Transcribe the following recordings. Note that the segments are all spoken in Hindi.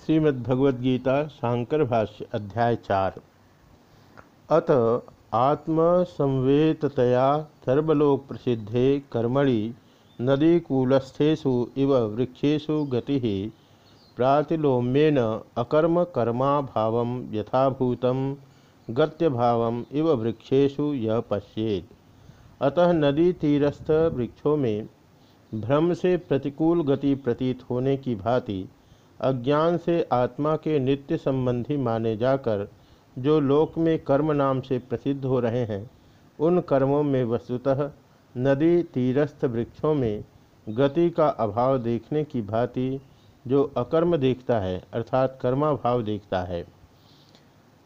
श्रीमद्भगवद्गीता शांकर भाष्य अध्याय चार। अत आत्मसंवेततया सर्वलोक प्रसिद्धे कर्मणि, नदीकूलस्थेषु इव वृक्षेषु गति, प्रातिलोम्येन अकर्म कर्मा भाव यथाभूत, गत्यभाव इव वृक्षेषु यह पश्येत। अतः नदी तीरस्थ वृक्षों में भ्रम से प्रतिकूल गति प्रतीत होने की भांति अज्ञान से आत्मा के नित्य संबंधी माने जाकर जो लोक में कर्म नाम से प्रसिद्ध हो रहे हैं, उन कर्मों में वस्तुतः नदी तीरस्थ वृक्षों में गति का अभाव देखने की भांति जो अकर्म देखता है, अर्थात कर्माभाव देखता है।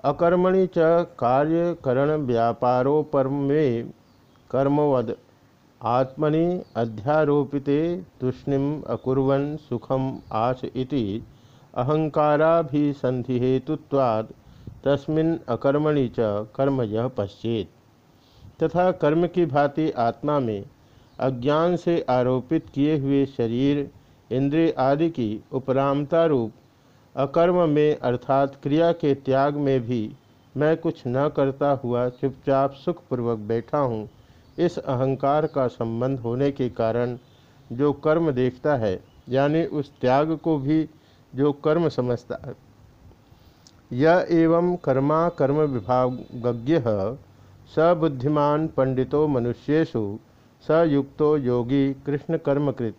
अकर्मणि च कार्य कार्यकरण व्यापारोपरम में कर्मवद आत्मनि अध्यारोपिते तूष्णिम अकुर्वन सुखम आश इति अहंकाराभिसंधिहेतुत्वाद तस्मिन् अकर्मणि च कर्म यह पश्चेत तथा कर्म की भांति आत्मा में अज्ञान से आरोपित किए हुए शरीर, इंद्रिय आदि की उपरामता रूप, अकर्म में अर्थात क्रिया के त्याग में भी मैं कुछ न करता हुआ चुपचाप सुखपूर्वक बैठा हूँ इस अहंकार का संबंध होने के कारण जो कर्म देखता है, यानी उस त्याग को भी जो कर्म समझता है। यह एवं कर्मा कर्म विभागज्ञ सबुद्धिमान बुद्धिमान पंडितो मनुष्येशु स युक्तो योगी कृष्ण कर्मकृत,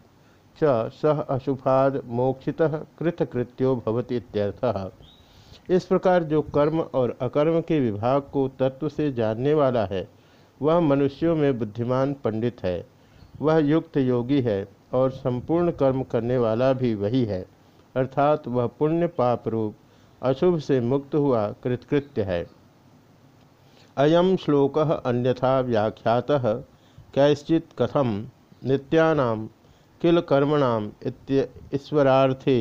च सह अशुभाद मोक्षित कृतकृत्यो भवती इत्यर्थः। इस प्रकार जो कर्म और अकर्म के विभाग को तत्व से जानने वाला है वह मनुष्यों में बुद्धिमान पंडित है। वह युक्त योगी है और संपूर्ण कर्म करने वाला भी वही है। अर्थात वह पुण्य पाप रूप, अशुभ से मुक्त हुआ कृतकृत्य है। अयम श्लोक अन्यथा व्याख्यात, कैश्चित कथम नित्यानाम किल कर्मणाम ईश्वरार्थे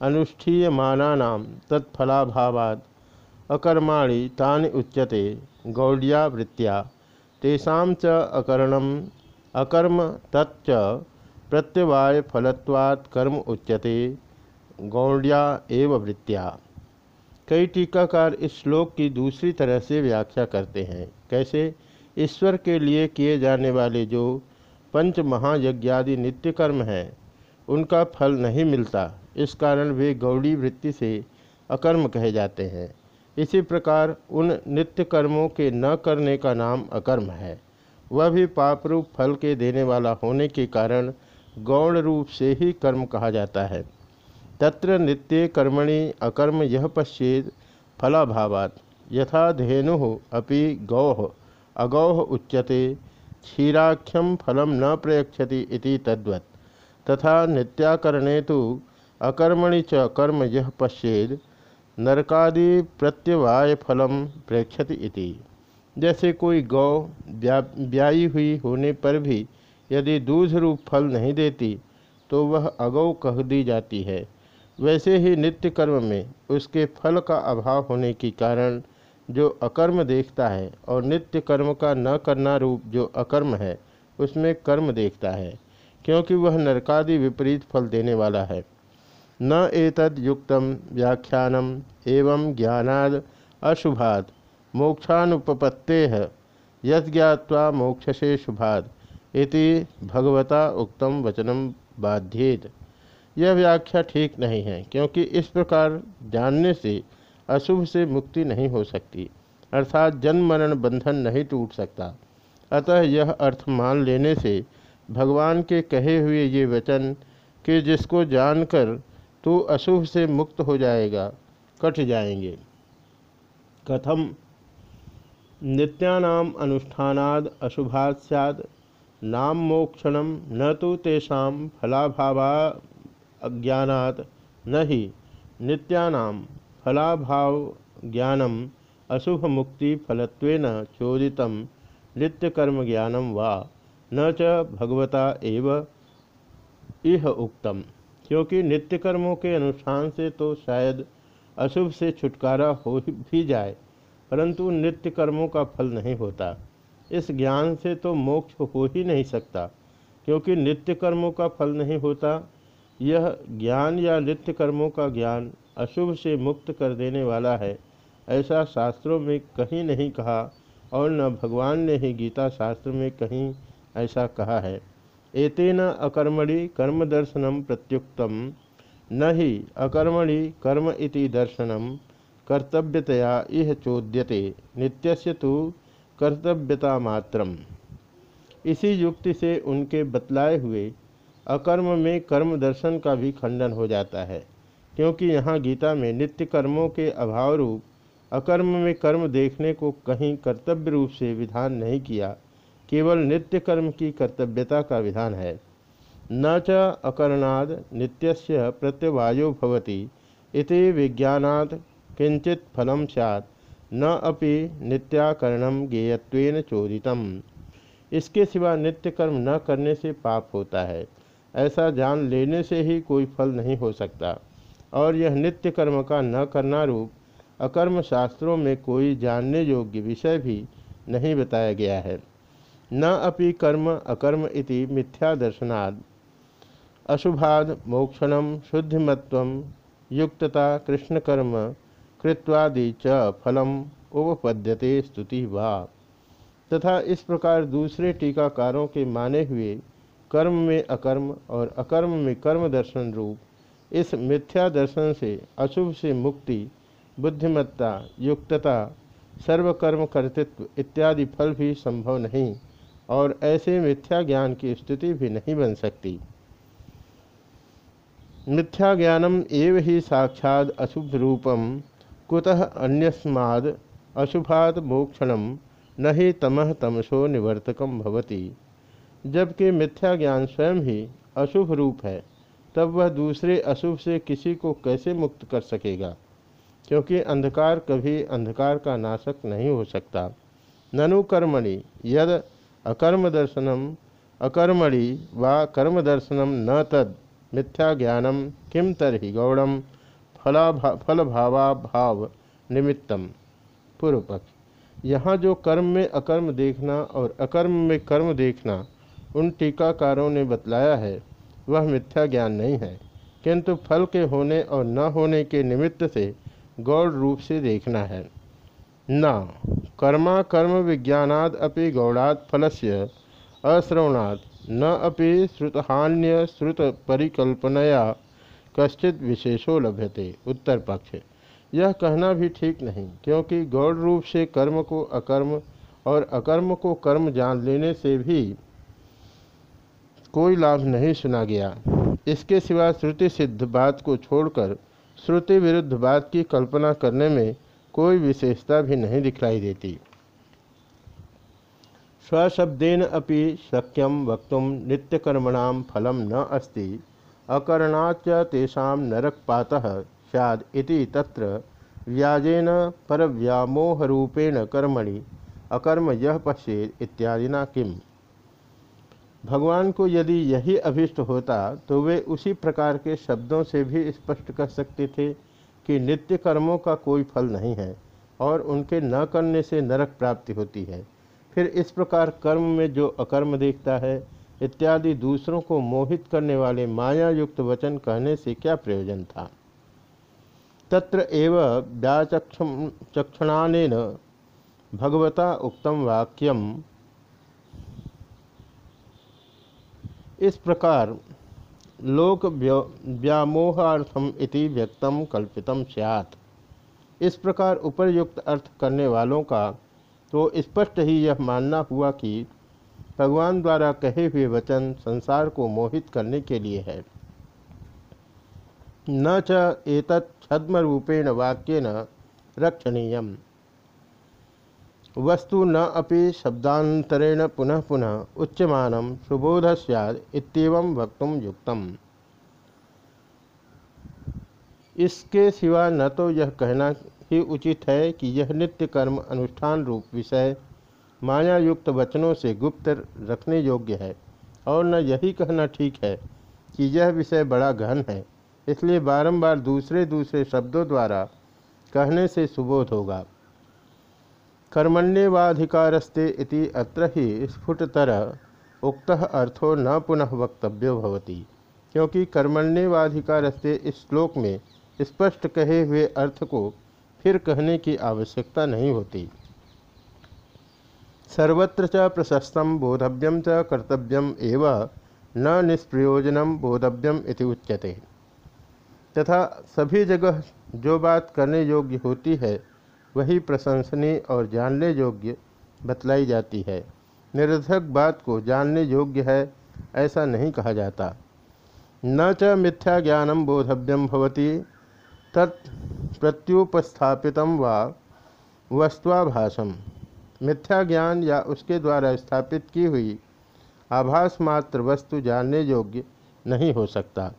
अनुष्ठीयमाना तत्फलाभावाद अकर्माणि तानि उच्यते गौड़िया वृत्तिया तेषा च अकरणम, अकर्म तच्च प्रत्यवाय फलत्वात् कर्म उच्यते गौड़िया एव वृत्तिया कई टीकाकार इस श्लोक की दूसरी तरह से व्याख्या करते हैं। कैसे? ईश्वर के लिए किए जाने वाले जो पंच महायज्ञादि नित्य कर्म हैं, उनका फल नहीं मिलता। इस कारण वे गौड़ी वृत्ति से अकर्म कहे जाते हैं। इसी प्रकार उन नित्य कर्मों के न करने का नाम अकर्म है। वह भी पाप रूप फल के देने वाला होने के कारण गौण रूप से ही कर्म कहा जाता है। तत्र नित्य कर्मणि अकर्म यह पश्चेद फलाभावात। यथा धेनु अपि गौह अगौह उच्यते क्षीराख्यम फलम न प्रयक्षति इति तद्वत्। तथा नित्याकरणे तो अकर्मणि च कर्म यह पश्चेद नरकादि प्रत्यवाय फलम इति। जैसे कोई गौ ब्याई हुई होने पर भी यदि दूध रूप फल नहीं देती तो वह अगौ कह दी जाती है। वैसे ही नित्य कर्म में उसके फल का अभाव होने के कारण जो अकर्म देखता है और नित्य कर्म का न करना रूप जो अकर्म है, उसमें कर्म देखता है, क्योंकि वह नरकादि विपरीत फल देने वाला है। न एतद युक्तम व्याख्यानम एवं ज्ञानाद अशुभाद मोक्षानुपपत्ते यज्ञावा मोक्षसे शुभाद इति भगवता उक्तम वचनम बाध्येत। यह व्याख्या ठीक नहीं है, क्योंकि इस प्रकार जानने से, अशुभ से मुक्ति नहीं हो सकती, अर्थात जन्म मरण बंधन नहीं टूट सकता। अतः यह अर्थ मान लेने से, भगवान के कहे हुए ये वचन, कि जिसको जानकर तो अशुभ से मुक्त हो जाएगा, कट जाएँगे। कथम, नित्यानाम अनुष्ठानाद अशुभात सैद नाम मोक्षण न तो तेषा फलाभावा अज्ञात न ही नित्यानाम फलाभाव ज्ञानम अशुभ मुक्ति फलत्वेन चोदित नित्यकर्म ज्ञानम वा, न च भगवता एव इह उक्तम। क्योंकि नित्य कर्मों के अनुष्ठान से तो शायद अशुभ से छुटकारा हो भी जाए, परंतु नित्य कर्मों का फल नहीं होता। इस ज्ञान से तो मोक्ष हो ही नहीं सकता, क्योंकि नित्य कर्मों का फल नहीं होता। यह ज्ञान या नित्य कर्मों का ज्ञान अशुभ से मुक्त कर देने वाला है, ऐसा शास्त्रों में कहीं नहीं कहा, और न भगवान ने ही गीता शास्त्र में कहीं ऐसा कहा है। एतेन अकर्मणि कर्म दर्शनम प्रत्युक्तम। न ही अकर्मणि कर्म इति दर्शनम कर्तव्यतया इह चोद्यते, नित्यस्य तो कर्तव्यता मात्रम। इसी युक्ति से उनके बतलाए हुए अकर्म में कर्म दर्शन का भी खंडन हो जाता है, क्योंकि यहाँ गीता में नित्य कर्मों के अभाव रूप अकर्म में कर्म देखने को कहीं कर्तव्य रूप से विधान नहीं किया केवल नित्य कर्म की कर्तव्यता का विधान है। न च अकरणाद नित्यस्य प्रत्यवायो भवति, इति विज्ञानात् किंचित फलम सैत् न अपि नित्याकरणम गेयत्वेन चोदितम। इसके सिवा नित्य कर्म न करने से पाप होता है। ऐसा जान लेने से ही कोई फल नहीं हो सकता। और यह नित्य कर्म का न करना रूप अकर्म शास्त्रों में कोई जानने योग्य विषय भी नहीं बताया गया है। न अपि कर्म अकर्म इति मिथ्या दर्शनाद। अशुभाद मोक्षण शुद्धिमत्व युक्तता कृष्णकर्म कृत्वादि च फलम उपपद्यते स्तुति वा। तथा इस प्रकार दूसरे टीकाकारों के माने हुए कर्म में अकर्म और अकर्म में कर्म दर्शन रूप, इस मिथ्या दर्शन से अशुभ से मुक्ति, बुद्धिमत्ता, युक्तता, सर्वकर्म कर्तृत्व इत्यादि फल भी संभव नहीं। और ऐसे मिथ्या ज्ञान की स्थिति भी नहीं बन सकती। मिथ्या ज्ञानम एव ही साक्षाद अशुभ रूपम, कुतः अन्यस्माद अशुभात मोक्षणम न ही तमह तमसो निवर्तकम भवति। जबकि मिथ्या ज्ञान स्वयं ही अशुभ रूप है, तब वह दूसरे अशुभ से किसी को कैसे मुक्त कर सकेगा? क्योंकि अंधकार कभी अंधकार का नाशक नहीं हो सकता। ननु कर्मणि, यद अकर्म दर्शनम अकर्मणि व कर्म दर्शनम न तद मिथ्या ज्ञानम किम तरहि गौड़म फलाभा, फलभावाभाव निमित्तम पूर्वपक्ष। यहाँ जो कर्म में अकर्म देखना और अकर्म में कर्म देखना उन टीकाकारों ने बतलाया है, वह मिथ्या ज्ञान नहीं है। किंतु फल के होने और न होने के निमित्त से गौड़ रूप से देखना है। न। कर्मा कर्म विज्ञानाद अपि गौड़ात फलस्य, अश्रवणात्। न अपि श्रुतहान्य श्रुत परिकल्पनया कश्चित विशेषो लभ्यते। उत्तर पक्ष यह कहना भी ठीक नहीं, क्योंकि गौड़ रूप से कर्म को अकर्म और अकर्म को कर्म जान लेने से भी कोई लाभ नहीं सुना गया। इसके सिवा श्रुति सिद्ध बात को छोड़कर श्रुति विरुद्ध बात की कल्पना करने में कोई विशेषता भी नहीं दिखलाई देती। स्वशब्देन अपि शक्यम वक्त नित्यकर्मणा फलम न अस्ति अकरणाच तेषा नरकपातः सैद इति तत्र व्याजेन परव्यामोहरूपेण कर्मणि, अकर्म यह पश्येत इत्यादिना किम। भगवान को यदि यही अभिष्ट होता तो वे उसी प्रकार के शब्दों से भी स्पष्ट कर सकते थे। कि नित्य कर्मों का कोई फल नहीं है और उनके न करने से नरक प्राप्ति होती है। फिर इस प्रकार कर्म में जो अकर्म देखता है, इत्यादि दूसरों को मोहित करने वाले माया युक्त वचन कहने से क्या प्रयोजन था? तत्र एव व्याचक्षणान भगवता उक्तम वाक्यम। इस प्रकार लोक व्यामोहार्थम इति व्यक्तम कल्पितम स्यात्। इस प्रकार उपरयुक्त अर्थ करने वालों का तो स्पष्ट ही यह मानना हुआ कि भगवान द्वारा कहे हुए वचन संसार को मोहित करने के लिए है। न च एतत् छद्मरूपेण वाक्यन रक्षणीयम। वस्तु न अपि शब्दांतरेण पुनः पुनः उच्यमान सुबोध सैद वक्तुम युक्तम। इसके सिवा न तो यह कहना ही उचित है कि यह नित्य कर्म अनुष्ठान रूप विषय माया युक्त वचनों से गुप्त रखने योग्य है, और न यही कहना ठीक है कि यह विषय बड़ा गहन है, इसलिए बारंबार दूसरे दूसरे शब्दों द्वारा कहने से सुबोध होगा। कर्मण्यवाधिकारस्ते इति अत्र ही स्फुटतर उक्त अर्थो न पुनः वक्तव्यो भवति। क्योंकि कर्मण्यवाधिकारस्ते इस श्लोक में स्पष्ट कहे हुए अर्थ को फिर कहने की आवश्यकता नहीं होती। सर्वत्र च प्रशस्तम बोधव्यम च कर्तव्यम एव न निष्प्रयोजनम बोधव्यम इति उच्यते। तथा सभी जगह जो बात करने योग्य होती है वही प्रशंसनीय और जानने योग्य बतलाई जाती है। निरर्थक बात को जानने योग्य है, ऐसा नहीं कहा जाता। न च मिथ्या ज्ञानम बोधव्यम भवती, तत् प्रत्युपस्थापित व वस्त्वाभाषम मिथ्या ज्ञान या उसके द्वारा स्थापित की हुई आभास मात्र वस्तु जानने योग्य नहीं हो सकता।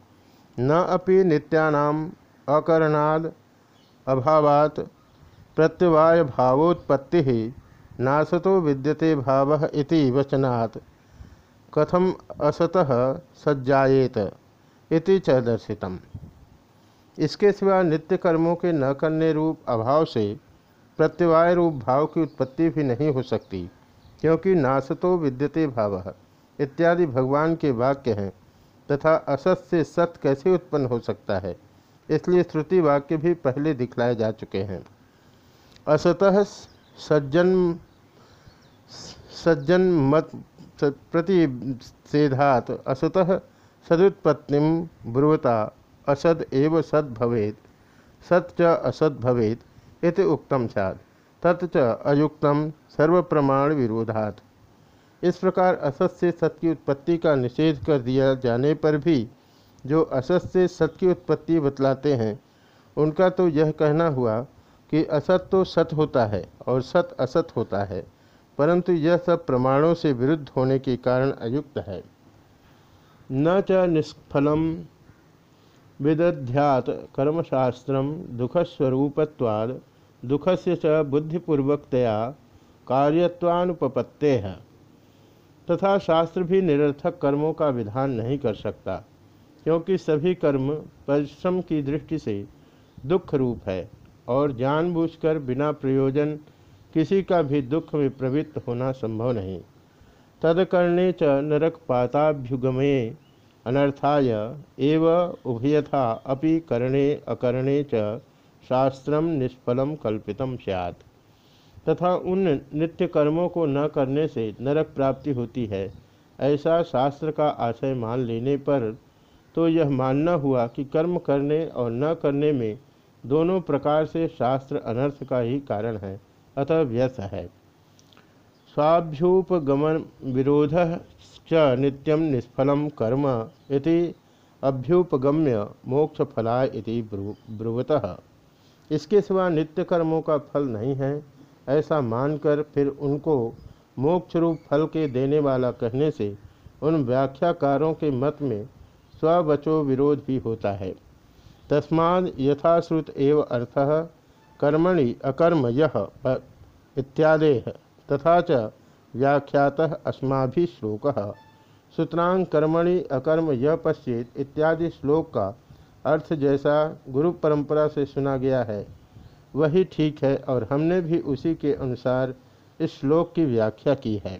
न अपि नित्यानाम अकरणाद अभावात प्रत्यवाय भावोत्पत्ति नासतो विद्यते भाव इति वचनात्। कथम असतः सज्जाएत इति च दर्शितम। इसके सिवा नित्य कर्मों के न करने रूप अभाव से प्रत्यवाय रूप भाव की उत्पत्ति भी नहीं हो सकती, क्योंकि नासतो विद्यते भाव इत्यादि भगवान के वाक्य हैं, तथा असत से सत कैसे उत्पन्न हो सकता है, इसलिए श्रुति वाक्य भी पहले दिखलाए जा चुके हैं। असतः सज्जन सज्जन मत प्रतिषेधात। असतः सदुत्पत्ति ब्रुवता, असद एव सद भवेत, सत च असद भवेत इति उक्तम सैद तत् च अयुक्तम सर्वप्रमाण विरोधात इस प्रकार असत से सत की उत्पत्ति का निषेध कर दिया जाने पर भी जो असत से सत की उत्पत्ति बतलाते हैं, उनका तो यह कहना हुआ कि असत तो सत होता है और सत असत होता है, परंतु यह सब प्रमाणों से विरुद्ध होने के कारण अयुक्त है। न च निष्फलम विदध्यात कर्मशास्त्र दुख से च बुद्धिपूर्वकतया कार्यत्वानुपत्ते है तथा शास्त्र भी निरर्थक कर्मों का विधान नहीं कर सकता, क्योंकि सभी कर्म परिश्रम की दृष्टि से दुख रूप है। और जानबूझकर बिना प्रयोजन किसी का भी दुख में प्रवृत्त होना संभव नहीं। तदकर्णे च नरक पाताभ्युगमे अनर्थाय एव उभयथा अपि करणे अकरणे च शास्त्रम निष्फलम कल्पितम स्यात्। तथा उन नित्य कर्मों को न करने से नरक प्राप्ति होती है, ऐसा शास्त्र का आशय मान लेने पर तो यह मानना हुआ कि कर्म करने और न करने में दोनों प्रकार से शास्त्र अनर्थ का ही कारण है, अतः व्यस है। स्वाभ्युपगमन विरोध च नित्यम निष्फलम कर्म इति अभ्युपगम्य मोक्ष फलाय इति ब्रुवतः। इसके सिवा नित्य कर्मों का फल नहीं है, ऐसा मानकर फिर उनको मोक्ष रूप फल के देने वाला कहने से उन व्याख्याकारों के मत में स्वचो विरोध भी होता है। तस्माद यथाश्रुत एव अर्थ कर्मणि अकर्म यह इत्यादे तथा च व्याख्यात अस्मा श्लोक। सूत्रांग कर्मणि अकर्म यह पश्चित इत्यादि श्लोक का अर्थ जैसा गुरु परंपरा से सुना गया है, वही ठीक है और हमने भी उसी के अनुसार इस श्लोक की व्याख्या की है।